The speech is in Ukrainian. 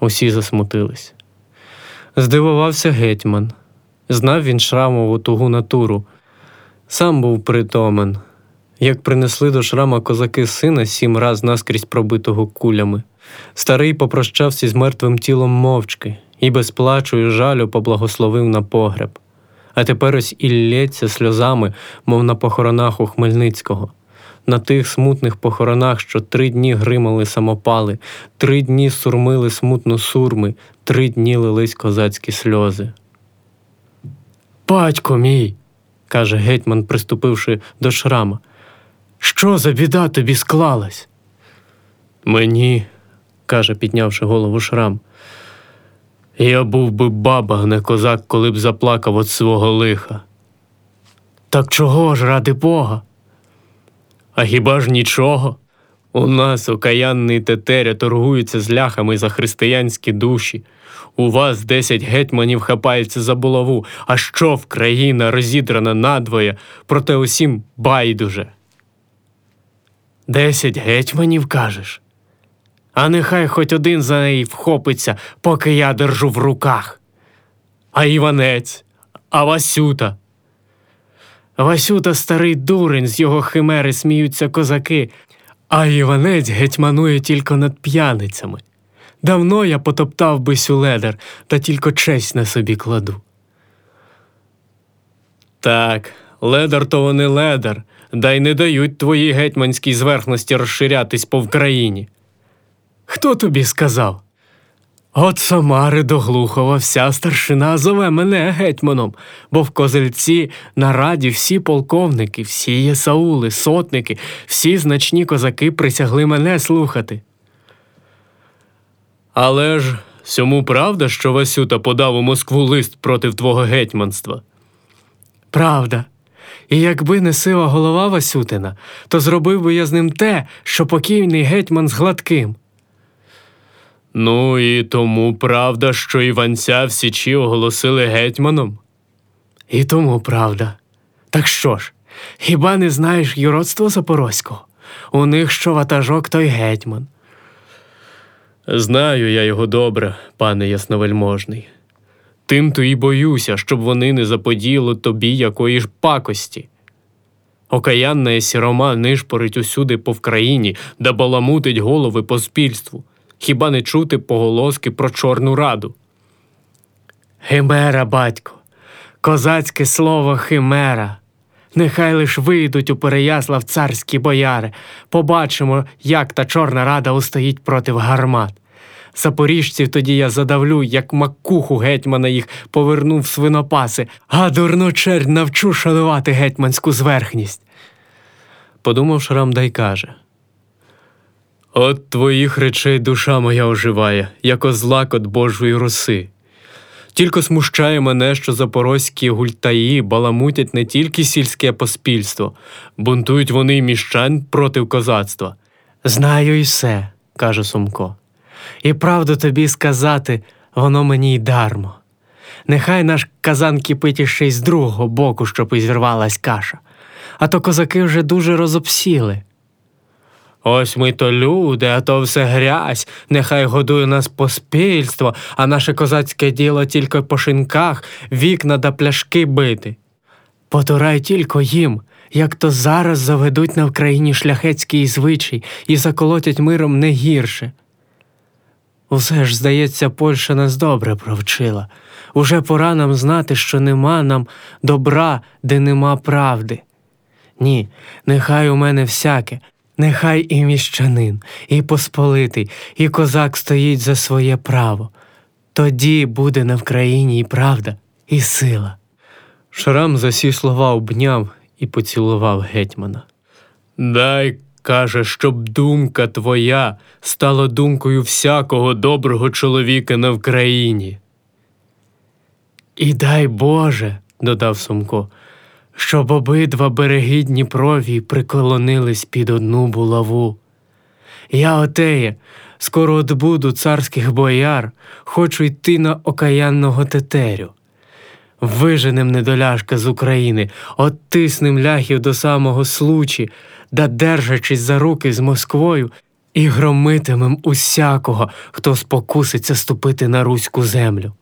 Усі засмутились. Здивувався гетьман. Знав він шрамову тугу натуру. Сам був притомен. Як принесли до шрама козаки сина сім раз наскрізь пробитого кулями. Старий попрощався з мертвим тілом мовчки і без плачу і жалю поблагословив на погреб. А тепер ось і сльозами, мов на похоронах у Хмельницького. На тих смутних похоронах, що три дні гримали самопали, три дні сурмили смутно сурми, три дні лились козацькі сльози. Батько мій, каже гетьман, приступивши до шрама. Що за біда тобі склалась? Мені, каже, піднявши голову шрам. Я був би баба, не козак, коли б заплакав від свого лиха. Так чого ж, ради Бога? А хіба ж нічого? У нас окаянний тетеря торгується з ляхами за християнські душі. У вас десять гетьманів хапається за булаву, а що в країна розідрана надвоє, проте усім байдуже. Десять гетьманів кажеш? А нехай хоч один за неї вхопиться, поки я держу в руках. А Іванець, а Васюта. Васюта старий дурень, з його химери сміються козаки, а Іванець гетьманує тільки над п'яницями. Давно я потоптав би сю ледер, та тільки честь на собі кладу. Так, ледар то вони ледар, да й не дають твоїй гетьманській зверхності розширятись по Вкраїні. Хто тобі сказав? От Самари до Глухова вся старшина зове мене гетьманом, бо в козельці на раді всі полковники, всі єсаули, сотники, всі значні козаки присягли мене слухати. Але ж сьому правда, що Васюта подав у Москву лист проти твого гетьманства? Правда. І якби не сила голова Васютина, то зробив би я з ним те, що покійний гетьман з гладким. Ну і тому правда, що Іванця в Січі оголосили гетьманом? І тому правда. Так що ж, хіба не знаєш юродство Запорозького? У них що ватажок той гетьман. Знаю я його добре, пане ясновельможний. Тим то і боюся, щоб вони не заподіяли тобі якої ж пакості. Окаянна і сірома нишпорить усюди по Вкраїні, да баламутить голови по спільству. Хіба не чути поголоски про Чорну раду? Химера, батько, козацьке слово химера. Нехай лиш вийдуть у Переяслав царські бояри, побачимо, як та Чорна рада устоїть проти гармат. Запоріжців тоді я задавлю, як макуху гетьмана їх повернув свинопаси, а дурну чернь навчу шанувати гетьманську зверхність. Подумав Шрам й каже. От твоїх речей душа моя оживає, як озлакот Божої роси. Тільки смущає мене, що запорозькі гультаї баламутять не тільки сільське поспільство, бунтують вони й міщан проти козацтва. Знаю і все, каже Сумко. І правду тобі сказати, воно мені й дармо. Нехай наш казан кипить іще й з другого боку, щоб і зірвалась каша, а то козаки вже дуже розопсіли. Ось ми то люди, а то все грязь, нехай годує нас поспільство, а наше козацьке діло тільки по шинках, вікна да пляшки бити. Потурай тільки їм, як то зараз заведуть на Вкраїні шляхетський звичай і заколотять миром не гірше. Усе ж, здається, Польща нас добре провчила. Уже пора нам знати, що нема нам добра, де нема правди. Ні, нехай у мене всяке, нехай і міщанин, і посполитий, і козак стоїть за своє право. Тоді буде на Вкраїні і правда, і сила. Шрам за сі слова обняв і поцілував гетьмана. Дай, каже, щоб думка твоя стала думкою всякого доброго чоловіка на Вкраїні. І дай Боже, додав Сумко, щоб обидва береги Дніпрові приколонились під одну булаву. Я отеє, скоро отбуду царських бояр, хочу йти на окаянного тетерю. Виженем недоляшка з України, оттиснем ляхів до самого случі, да держачись за руки з Москвою, і громитимем усякого, хто спокуситься ступити на руську землю.